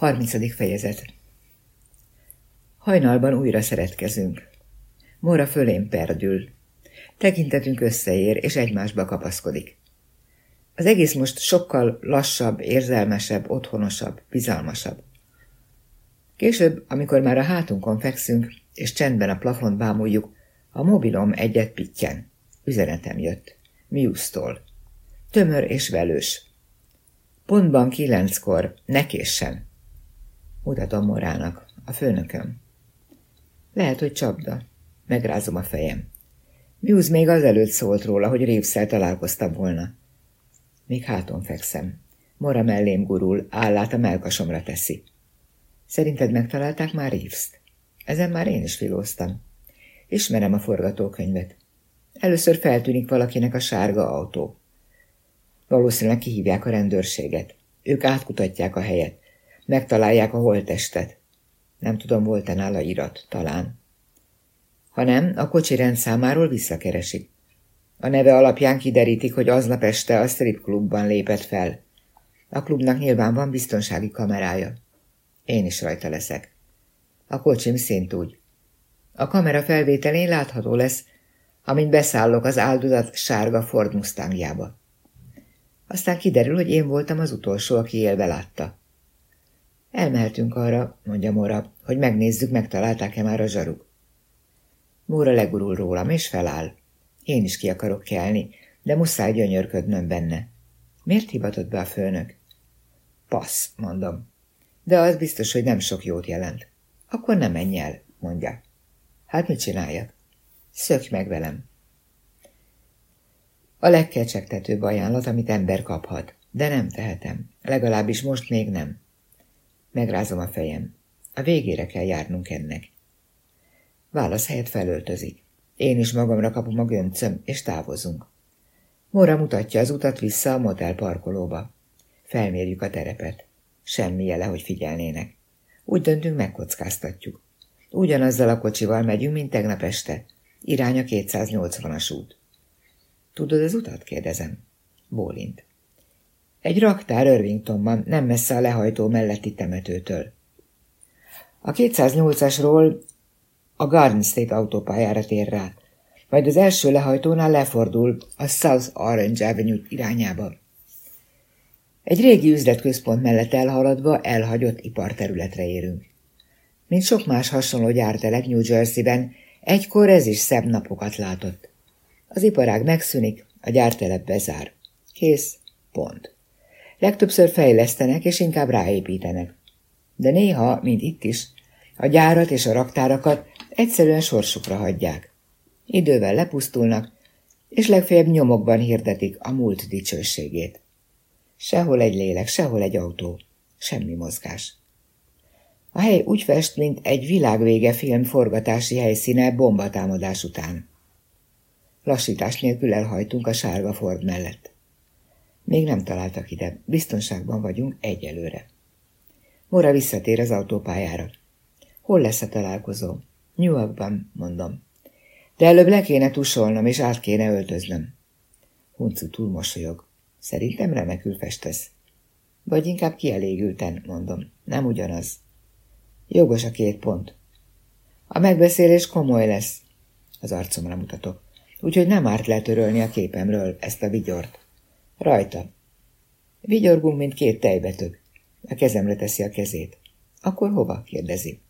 30. fejezet Hajnalban újra szeretkezünk. Mora fölém perdül. Tekintetünk összeér, és egymásba kapaszkodik. Az egész most sokkal lassabb, érzelmesebb, otthonosabb, bizalmasabb. Később, amikor már a hátunkon fekszünk, és csendben a plafont bámuljuk, a mobilom egyet pittyen. Üzenetem jött. Miusztól. Tömör és velős. Pontban kilenckor, ne késsen. Mutatom Morának, a főnököm. Lehet, hogy csapda. Megrázom a fejem. Muse még azelőtt szólt róla, hogy Reeves-szel találkoztam volna. Még háton fekszem. Mora mellém gurul, állát a melkasomra teszi. Szerinted megtalálták már Reeves-t? Ezen már én is filóztam. Ismerem a forgatókönyvet. Először feltűnik valakinek a sárga autó. Valószínűleg kihívják a rendőrséget. Ők átkutatják a helyet. Megtalálják a holttestet. Nem tudom, volt-e nála irat, talán. Ha nem, a kocsi rendszámáról visszakeresik. A neve alapján kiderítik, hogy aznap este a strip klubban lépett fel. A klubnak nyilván van biztonsági kamerája. Én is rajta leszek. A kocsim szint úgy. A kamera felvételén látható lesz, amint beszállok az áldozat sárga Ford Mustangjába. Aztán kiderül, hogy én voltam az utolsó, aki élve látta. Elmehetünk arra, mondja Mora, hogy megnézzük, megtalálták-e már a zsaruk. Móra legurul rólam, és feláll. Én is ki akarok kelni, de muszáj gyönyörködnöm benne. Miért hivatott be a főnök? Passz, mondom. De az biztos, hogy nem sok jót jelent. Akkor nem menj el, mondja. Hát mit csináljak? Szökj meg velem. A legkecsegtetőbb ajánlat, amit ember kaphat, de nem tehetem. Legalábbis most még nem. Megrázom a fejem. A végére kell járnunk ennek. Válasz helyett felöltözik. Én is magamra kapom a göncöm, és távozunk. Mora mutatja az utat vissza a motel parkolóba. Felmérjük a terepet. Semmi jele, hogy figyelnének. Úgy döntünk, megkockáztatjuk. Ugyanazzal a kocsival megyünk, mint tegnap este. Irány a 280-as út. Tudod az utat? kérdezem. Bólint. Egy raktár Irvingtonban, nem messze a lehajtó melletti temetőtől. A 208-asról a Garden State autópályára tér rá, majd az első lehajtónál lefordul a South Orange Avenue irányába. Egy régi üzletközpont mellett elhaladva elhagyott iparterületre érünk. Mint sok más hasonló gyártelek New Jersey-ben, egykor ez is szebb napokat látott. Az iparág megszűnik, a gyártelep bezár. Kész, pont. Legtöbbször fejlesztenek és inkább ráépítenek. De néha, mint itt is, a gyárat és a raktárakat egyszerűen sorsukra hagyják. Idővel lepusztulnak, és legfeljebb nyomokban hirdetik a múlt dicsőségét. Sehol egy lélek, sehol egy autó, semmi mozgás. A hely úgy fest, mint egy világvége film forgatási helyszíne bombatámadás után. Lassítás nélkül elhajtunk a sárga Ford mellett. Még nem találtak ide, biztonságban vagyunk egyelőre. Mora visszatér az autópályára. Hol lesz a találkozó? Newarkban, mondom. De előbb le kéne tusolnom, és át kéne öltöznöm. Huncu túl mosolyog. Szerintem remekül festesz. Vagy inkább kielégülten, mondom. Nem ugyanaz. Jogos a két pont. A megbeszélés komoly lesz. Az arcomra mutatok. Úgyhogy nem árt letörölni a képemről ezt a vigyort. Rajta. Vigyorgunk, mint két tejbetök. A kezemre teszi a kezét. Akkor hova? kérdezi.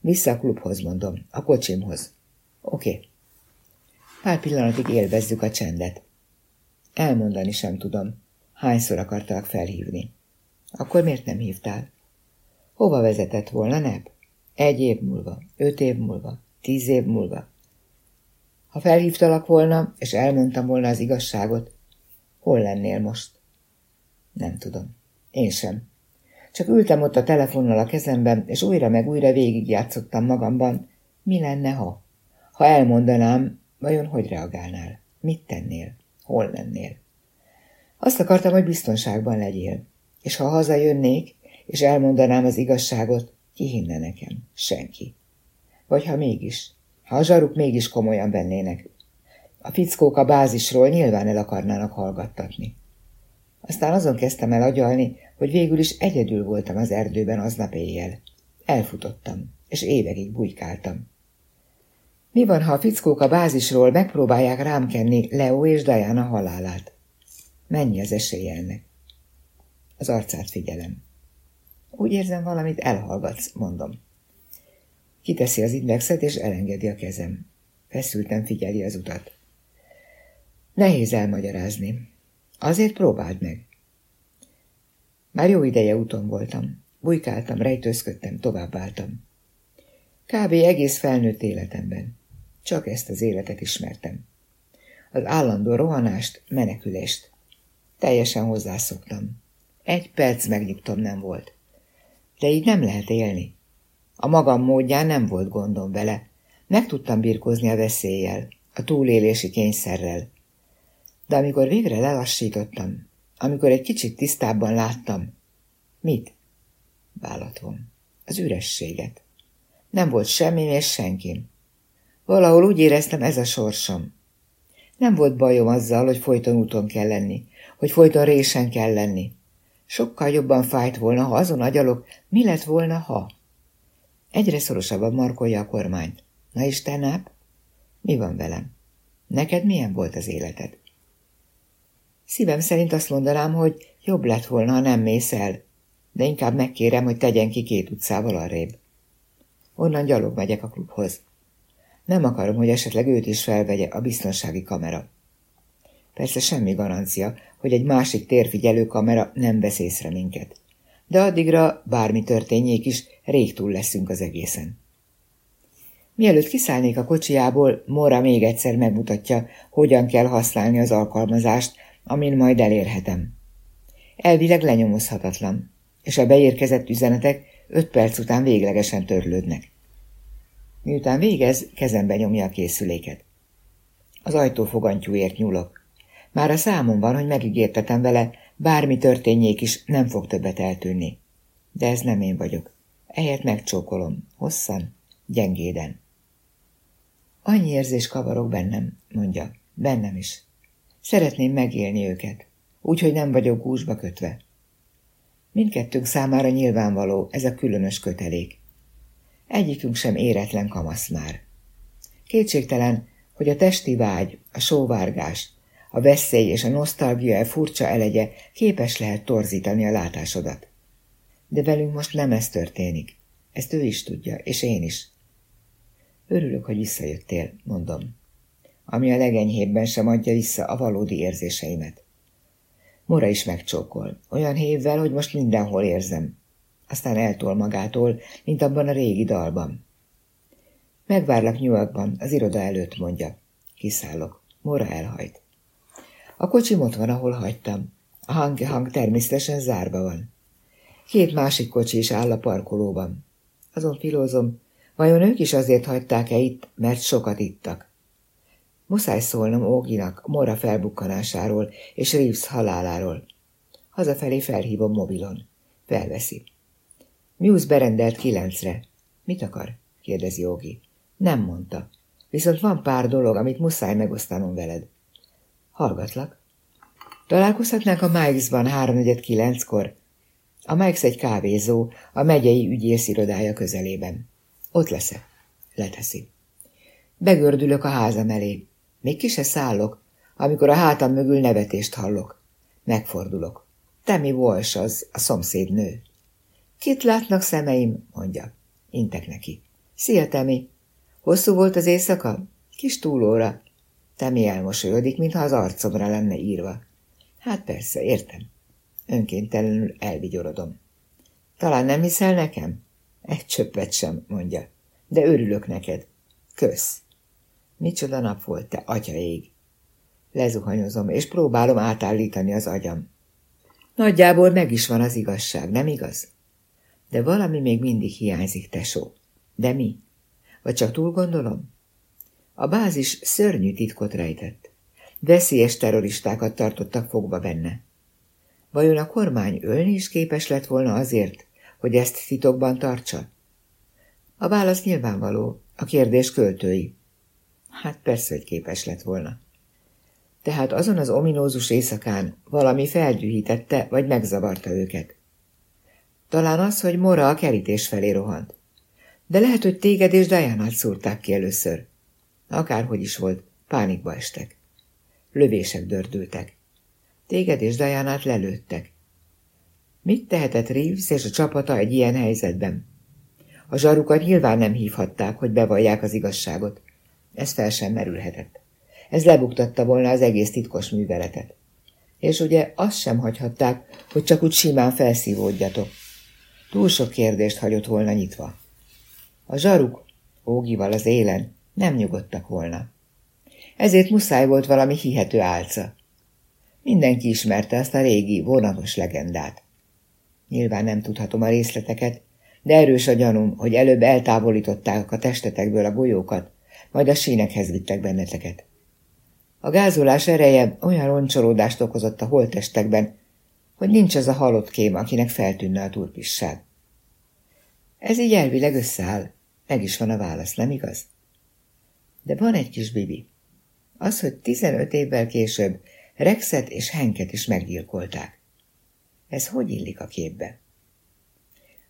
Vissza a klubhoz, mondom. A kocsimhoz. Oké. Pár pillanatig élvezzük a csendet. Elmondani sem tudom. Hányszor akartalak felhívni? Akkor miért nem hívtál? Hova vezetett volna, Nep? Egy év múlva, öt év múlva, tíz év múlva. Ha felhívtalak volna, és elmondtam volna az igazságot, hol lennél most? Nem tudom. Én sem. Csak ültem ott a telefonnal a kezemben, és újra meg újra végigjátszottam magamban, mi lenne, ha? Ha elmondanám, vajon hogy reagálnál? Mit tennél? Hol lennél? Azt akartam, hogy biztonságban legyél. És ha hazajönnék, és elmondanám az igazságot, ki hinne nekem? Senki. Vagy ha mégis, ha a zsaruk mégis komolyan vennének. A fickók a bázisról nyilván el akarnának hallgattatni. Aztán azon kezdtem el agyalni, hogy végül is egyedül voltam az erdőben aznap éjjel. Elfutottam, és évekig bujkáltam. Mi van, ha a fickók a bázisról megpróbálják rám kenni Leo és Diana halálát? Mennyi az esélye ennek? Az arcát figyelem. Úgy érzem, valamit elhallgatsz, mondom. Kiteszi az indexet, és elengedi a kezem. Feszülten figyeli az utat. Nehéz elmagyarázni. Azért próbáld meg. Már jó ideje úton voltam. Bujkáltam, rejtőzködtem, továbbáltam. Kb. egész felnőtt életemben. Csak ezt az életet ismertem. Az állandó rohanást, menekülést. Teljesen hozzászoktam. Egy perc megnyugtom nem volt. De így nem lehet élni. A magam módján nem volt gondom vele. Meg tudtam birkózni a veszéllyel, a túlélési kényszerrel. De amikor végre lelassítottam, amikor egy kicsit tisztábban láttam, mit? Vállatom. Az ürességet. Nem volt semmi és senkim. Valahol úgy éreztem, ez a sorsom. Nem volt bajom azzal, hogy folyton úton kell lenni, hogy folyton résen kell lenni. Sokkal jobban fájt volna, ha azon agyalok, mi lett volna, ha. Egyre szorosabban markolja a kormányt. Na és te, náp? Mi van velem? Neked milyen volt az életed? Szívem szerint azt mondanám, hogy jobb lett volna, ha nem mész el, de inkább megkérem, hogy tegyen ki két utcával arrébb. Onnan gyalog megyek a klubhoz. Nem akarom, hogy esetleg őt is felvegye a biztonsági kamera. Persze semmi garancia, hogy egy másik térfigyelő kamera nem vesz észre minket. De addigra, bármi történjék is, rég túl leszünk az egészen. Mielőtt kiszállnék a kocsiából, Mora még egyszer megmutatja, hogyan kell használni az alkalmazást, amin majd elérhetem. Elvileg lenyomozhatatlan, és a beérkezett üzenetek öt perc után véglegesen törlődnek. Miután végez, kezembe nyomja a készüléket. Az ajtófogantyúért nyúlok. Már a számom van, hogy megígértetem vele, bármi történjék is, nem fog többet eltűnni. De ez nem én vagyok. Ehelyett megcsókolom, hosszan, gyengéden. Annyi érzés kavarok bennem, mondja, bennem is. Szeretném megélni őket, úgyhogy nem vagyok gúzsba kötve. Mindkettőnk számára nyilvánvaló ez a különös kötelék. Egyikünk sem éretlen kamasz már. Kétségtelen, hogy a testi vágy, a sóvárgás, a veszély és a nosztalgia furcsa elegye képes lehet torzítani a látásodat. De velünk most nem ez történik. Ezt ő is tudja, és én is. Örülök, hogy visszajöttél, mondom. Ami a legenyhébben sem adja vissza a valódi érzéseimet. Mora is megcsókol, olyan hévvel, hogy most mindenhol érzem. Aztán eltol magától, mint abban a régi dalban. Megvárlak New az iroda előtt, mondja. Kiszállok. Mora elhajt. A kocsim ott van, ahol hagytam. A hang-hang természetesen zárva van. Két másik kocsi is áll a parkolóban. Azon filózom, vajon ők is azért hagyták-e itt, mert sokat ittak. Muszáj szólnom Óginak Mora felbukkanásáról és Reeves haláláról. Hazafelé felhívom mobilon. Felveszi. Muse berendelt kilencre. Mit akar? kérdezi Ógi. Nem mondta. Viszont van pár dolog, amit muszáj megosztanom veled. Hallgatlak. Találkozhatnánk a Mikes-ban háromnegyed kilenckor. A Mikes egy kávézó, a megyei ügyész irodája közelében. Ott leszek. Leteszi. Begördülök a házam elé. Még ki se szállok, amikor a hátam mögül nevetést hallok. Megfordulok. Temi Walsh az, a szomszéd nő. Kit látnak szemeim? mondja. Intek neki. Szia, Temi! Hosszú volt az éjszaka? Kis túlóra. Temi elmosolyodik, mintha az arcomra lenne írva. Hát persze, értem. Önkéntelenül elvigyorodom. Talán nem hiszel nekem? Egy csöppet sem, mondja. De örülök neked. Kösz. Micsoda nap volt, te atyaég. Lezuhanyozom, és próbálom átállítani az agyam. Nagyjából meg is van az igazság, nem igaz? De valami még mindig hiányzik, tesó. De mi? Vagy csak túl gondolom? A bázis szörnyű titkot rejtett. Veszélyes terroristákat tartottak fogva benne. Vajon a kormány ölni is képes lett volna azért, hogy ezt titokban tartsa? A válasz nyilvánvaló, a kérdés költői. Hát persze, hogy képes lett volna. Tehát azon az ominózus éjszakán valami feldühítette vagy megzavarta őket. Talán az, hogy Mora a kerítés felé rohant. De lehet, hogy téged és Diana-t szúrták ki először. Akárhogy is volt, pánikba estek. Lövések dördültek. Téged és Diana-t lelőttek. Mit tehetett Reeves és a csapata egy ilyen helyzetben? A zsarukat nyilván nem hívhatták, hogy bevallják az igazságot. Ez fel sem merülhetett. Ez lebuktatta volna az egész titkos műveletet. És ugye azt sem hagyhatták, hogy csak úgy simán felszívódjatok. Túl sok kérdést hagyott volna nyitva. A zsaruk, ógival az élen, nem nyugodtak volna. Ezért muszáj volt valami hihető álca. Mindenki ismerte azt a régi, vonatos legendát. Nyilván nem tudhatom a részleteket, de erős a gyanúm, hogy előbb eltávolították a testetekből a golyókat, majd a sínekhez vittek benneteket. A gázolás ereje olyan roncsolódást okozott a holttestekben, hogy nincs az a halott kém, akinek feltűnne a turpisság. Ez így elvileg összeáll. Meg is van a válasz, nem igaz? De van egy kis bibi. Az, hogy 15 évvel később Rexet és Henket is meggyilkolták. Ez hogy illik a képbe?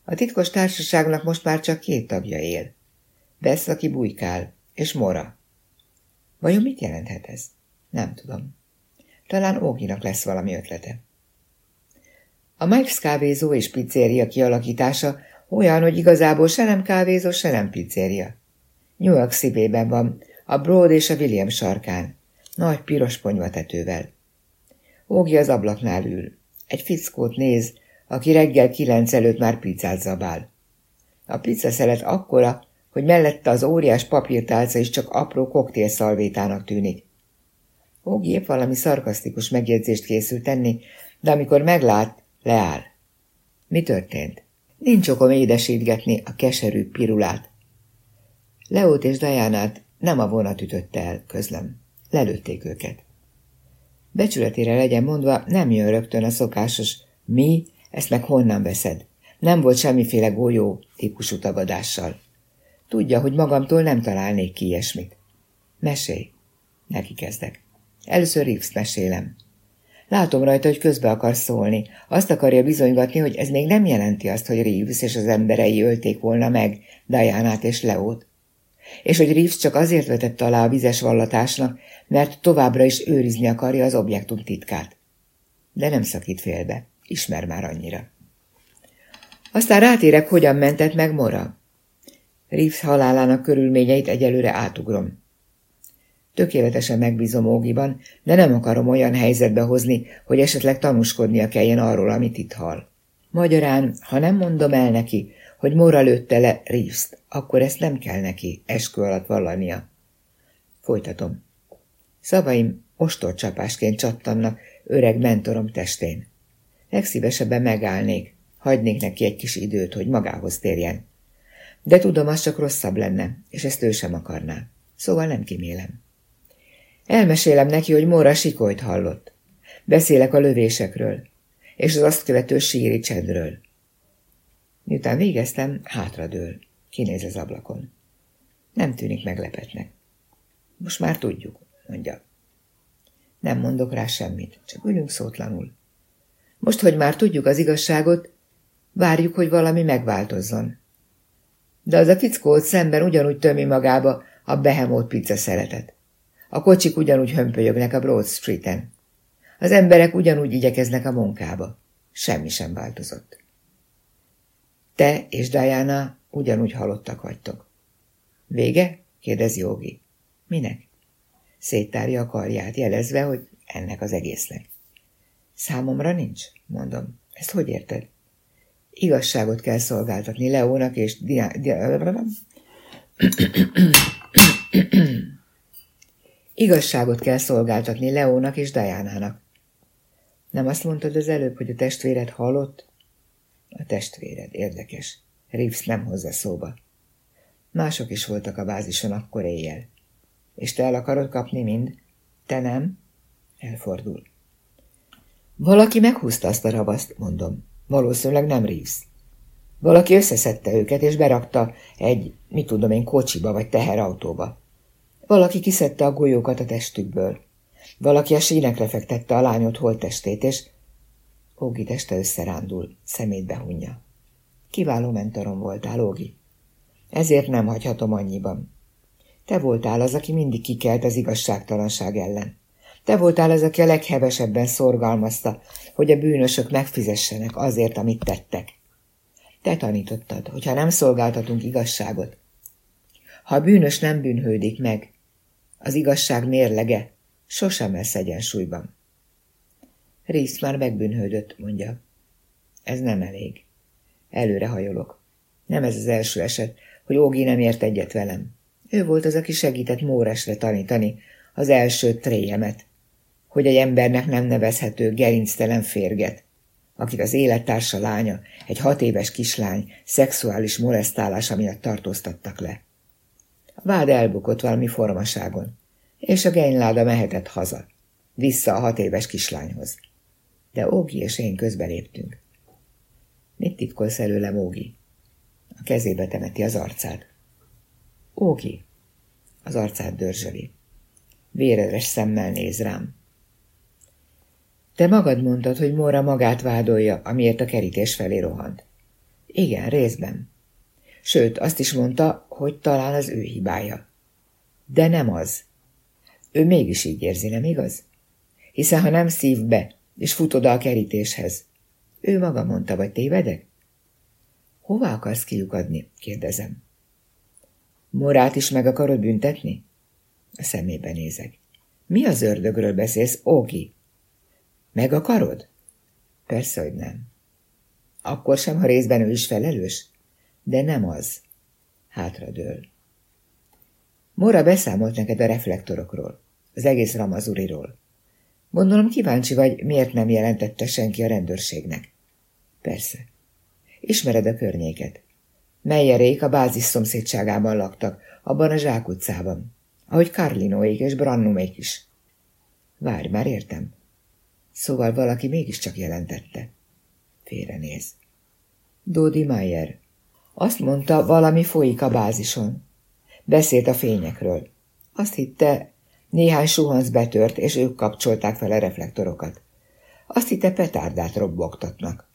A titkos társaságnak most már csak két tagja él. Besz, aki bujkál, és Mora. Vajon mit jelenthet ez? Nem tudom. Talán Óginak lesz valami ötlete. A Mike's kávézó és pizzéria kialakítása olyan, hogy igazából se nem kávézó, se nem pizzéria. New York szívében van, a Broad és a William sarkán, nagy piros ponyvatetővel. Ógi az ablaknál ül. Egy fickót néz, aki reggel kilenc előtt már pizzát zabál. A pizzaszelet akkora, hogy mellette az óriás papírtálca is csak apró koktélszalvétának tűnik. Ógi épp valami szarkasztikus megjegyzést készül tenni, de amikor meglát, leáll. Mi történt? Nincs okom édesítgetni a keserű pirulát. Leót és Dajánát nem a vonat ütötte el, közlem. Lelőtték őket. Becsületére legyen mondva, nem jön rögtön a szokásos mi, ezt meg honnan veszed. Nem volt semmiféle golyó típusú tagadással. Tudja, hogy magamtól nem találnék ki ilyesmit. Mesélj. Neki kezdek. Először Reeves mesélem. Látom rajta, hogy közbe akar szólni. Azt akarja bizonygatni, hogy ez még nem jelenti azt, hogy Reeves és az emberei ölték volna meg Dianát és Leót. És hogy Reeves csak azért vetett alá a vizes vallatásnak, mert továbbra is őrizni akarja az objektum titkát. De nem szakít félbe. Ismer már annyira. Aztán rátérek, hogyan mentett meg Mora. Reeves halálának körülményeit egyelőre átugrom. Tökéletesen megbízom Ógiban, de nem akarom olyan helyzetbe hozni, hogy esetleg tanúskodnia kelljen arról, amit itt hall. Magyarán, ha nem mondom el neki, hogy Mora lőtte le reeves akkor ezt nem kell neki eskü alatt vallania. Folytatom. Szavaim ostorcsapásként csattannak öreg mentorom testén. Legszívesebben megállnék, hagynék neki egy kis időt, hogy magához térjen. De tudom, az csak rosszabb lenne, és ezt ő sem akarná. Szóval nem kimélem. Elmesélem neki, hogy Móra sikolyt hallott. Beszélek a lövésekről, és az azt követő síri csendről. Miután végeztem, hátradől. Kinéz az ablakon. Nem tűnik meglepetnek. Most már tudjuk, mondja. Nem mondok rá semmit, csak ülünk szótlanul. Most, hogy már tudjuk az igazságot, várjuk, hogy valami megváltozzon. De az a fickó ott szemben ugyanúgy tömi magába a behemót pizza szeretet. A kocsik ugyanúgy hömpölyögnek a Broad Street-en. Az emberek ugyanúgy igyekeznek a munkába. Semmi sem változott. Te és Diana ugyanúgy halottak vagytok. Vége? kérdezi Jogi. Minek? Széttárja a karját, jelezve, hogy ennek az egésznek. Számomra nincs, mondom. Ezt hogy érted? Igazságot kell szolgáltatni Leónak és Diana... Igazságot kell szolgáltatni Leónak és Dajánának. Nem azt mondtad az előbb, hogy a testvéred halott? A testvéred, érdekes. Reeves nem hozza szóba. Mások is voltak a bázison akkor éjjel. És te el akarod kapni mind? Te nem? Elfordul. Valaki meghúzta azt a rabaszt, mondom. Valószínűleg nem Reeves. Valaki összeszedte őket, és berakta egy, mit tudom én, kocsiba vagy teherautóba. Valaki kiszedte a golyókat a testükből. Valaki a sínekre fektette a lányot holttestét, és Ógi teste összerándul, szemét behunja. Kiváló mentorom voltál, Ógi. Ezért nem hagyhatom annyiban. Te voltál az, aki mindig kikelt az igazságtalanság ellen. Te voltál az, aki a leghevesebben szorgalmazta, hogy a bűnösök megfizessenek azért, amit tettek. Te tanítottad, hogy ha nem szolgáltatunk igazságot, ha a bűnös nem bűnhődik meg, az igazság mérlege sosem lesz egyensúlyban. Rész már megbűnhődött, mondja. Ez nem elég. Előre hajolok. Nem ez az első eset, hogy Ógi nem ért egyet velem. Ő volt az, aki segített Móresre tanítani az első tréjemet, hogy egy embernek nem nevezhető gerinctelen férget, akit az élettársa lánya, egy hat éves kislány szexuális molesztálása miatt tartóztattak le. A vád elbukott valami formaságon, és a genyláda mehetett haza, vissza a hat éves kislányhoz. De Ógi és én közbeléptünk. Mit titkolsz előlem, Ógi? A kezébe temeti az arcát. Ógi. Az arcát dörzsöli. Véredes szemmel néz rám. Te magad mondtad, hogy Móra magát vádolja, amiért a kerítés felé rohant. Igen, részben. Sőt, azt is mondta, hogy talán az ő hibája. De nem az. Ő mégis így érzi, nem igaz? Hiszen ha nem szív be, és fut oda a kerítéshez, ő maga mondta, vagy tévedek? Hova akarsz kiukadni? kérdezem. Morát is meg akarod büntetni? A szemébe nézek. Mi az ördögről beszélsz, Ógi? Meg akarod? Persze, hogy nem. Akkor sem, ha részben ő is felelős? De nem az. Hátradől. Mora beszámolt neked a reflektorokról, az egész Ramazuriról. Gondolom kíváncsi vagy, miért nem jelentette senki a rendőrségnek. Persze. Ismered a környéket. Melyerék a bázis szomszédságában laktak, abban a zsákutcában, ahogy Karlinóék és Brannumék is. Várj, már értem. Szóval valaki mégiscsak jelentette. Félrenéz. Dodi Mayer. Azt mondta, valami folyik a bázison. Beszélt a fényekről. Azt hitte, néhány suhanc betört, és ők kapcsolták fel a reflektorokat. Azt hitte, petárdát robbogtatnak.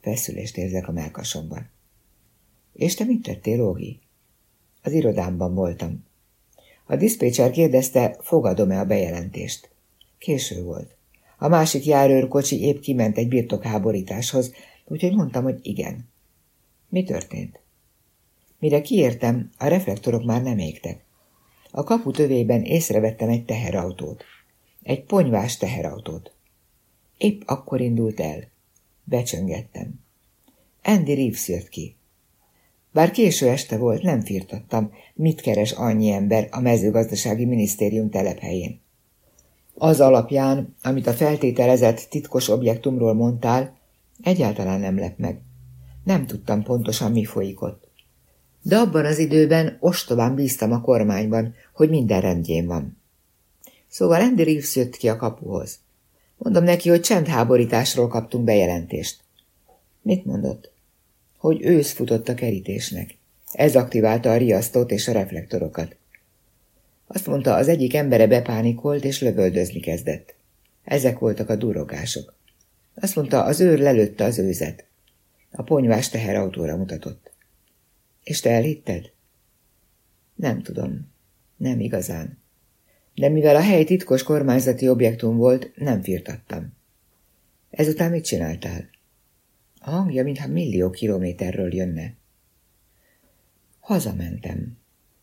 Feszülést érzek a melkasomban. És te mit tettél, Ógi? Az irodámban voltam. A diszpécser kérdezte, fogadom-e a bejelentést. Késő volt. A másik járőrkocsi épp kiment egy birtokháborításhoz, úgyhogy mondtam, hogy igen. Mi történt? Mire kiértem, a reflektorok már nem égtek. A kapu tövében észrevettem egy teherautót. Egy ponyvás teherautót. Épp akkor indult el. Becsöngettem. Andy Reeves jött ki. Bár késő este volt, nem firtattam, mit keres annyi ember a mezőgazdasági minisztérium telephelyén. Az alapján, amit a feltételezett titkos objektumról mondtál, egyáltalán nem lep meg. Nem tudtam pontosan, mi folyik ott. De abban az időben ostobán bíztam a kormányban, hogy minden rendjén van. Szóval Andy Reeves jött ki a kapuhoz. Mondom neki, hogy csendháborításról kaptunk bejelentést. Mit mondott? Hogy ősz futott a kerítésnek. Ez aktiválta a riasztót és a reflektorokat. Azt mondta, az egyik embere bepánikolt és lövöldözni kezdett. Ezek voltak a durogások. Azt mondta, az őr lelőtte az őzet. A ponyvás teherautóra mutatott. És te elhitted? Nem tudom. Nem igazán. De mivel a hely titkos kormányzati objektum volt, nem firtattam. Ezután mit csináltál? A hangja, mintha millió kilométerről jönne. Hazamentem.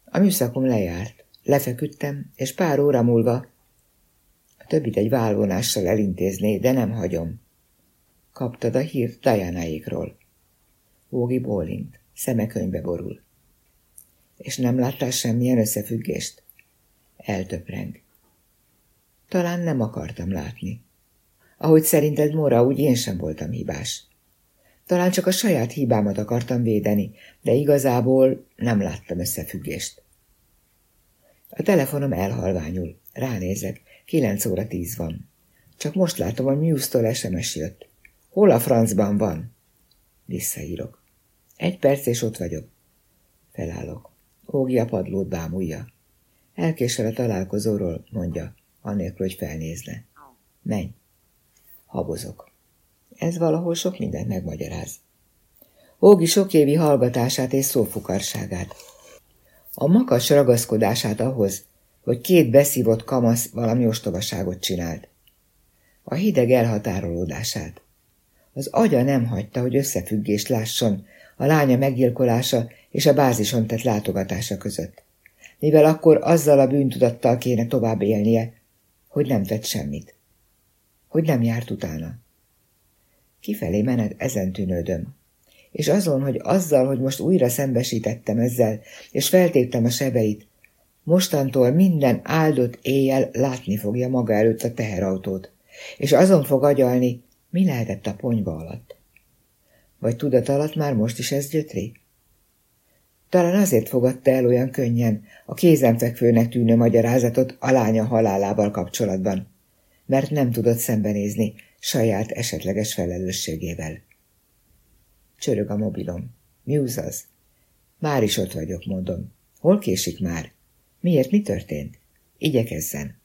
A műszakom lejárt. Lefeküdtem, és pár óra múlva a többit egy válvonással elintézné, de nem hagyom. Kaptad a hírt Dianáékról. Ógi bólint, szeme könyvbe borul. És nem láttál semmilyen összefüggést? Eltöpreng. Talán nem akartam látni. Ahogy szerinted, Mora, úgy én sem voltam hibás. Talán csak a saját hibámat akartam védeni, de igazából nem láttam összefüggést. A telefonom elhalványul. Ránézek. Kilenc óra tíz van. Csak most látom, hogy Muse-tól SMS jött. Hol a francban van? Visszaírok. Egy perc, és ott vagyok. Felállok. Ógi a padlót bámulja. Elkésel a találkozóról, mondja, annélkül, hogy felnézne. Menj. Habozok. Ez valahol sok mindent megmagyaráz. Ógi sok évi hallgatását és szófukarságát. A makas ragaszkodását ahhoz, hogy két beszívott kamasz valami ostobaságot csinált. A hideg elhatárolódását. Az agya nem hagyta, hogy összefüggést lásson a lánya meggyilkolása és a bázison tett látogatása között. Mivel akkor azzal a bűntudattal kéne tovább élnie, hogy nem tett semmit. Hogy nem járt utána. Kifelé menet ezen tűnődöm. És azon, hogy azzal, hogy most újra szembesítettem ezzel, és feltéptem a sebeit, mostantól minden áldott éjjel látni fogja maga előtt a teherautót, és azon fog agyalni, mi lehetett a ponyva alatt. Vagy tudat alatt már most is ez gyötri? Talán azért fogadta el olyan könnyen a kézenfekvőnek tűnő magyarázatot a lánya halálával kapcsolatban, mert nem tudott szembenézni saját esetleges felelősségével. Csörög a mobilom. Mi az? Már is ott vagyok, mondom. Hol késik már? Miért mi történt? Igyekezzen.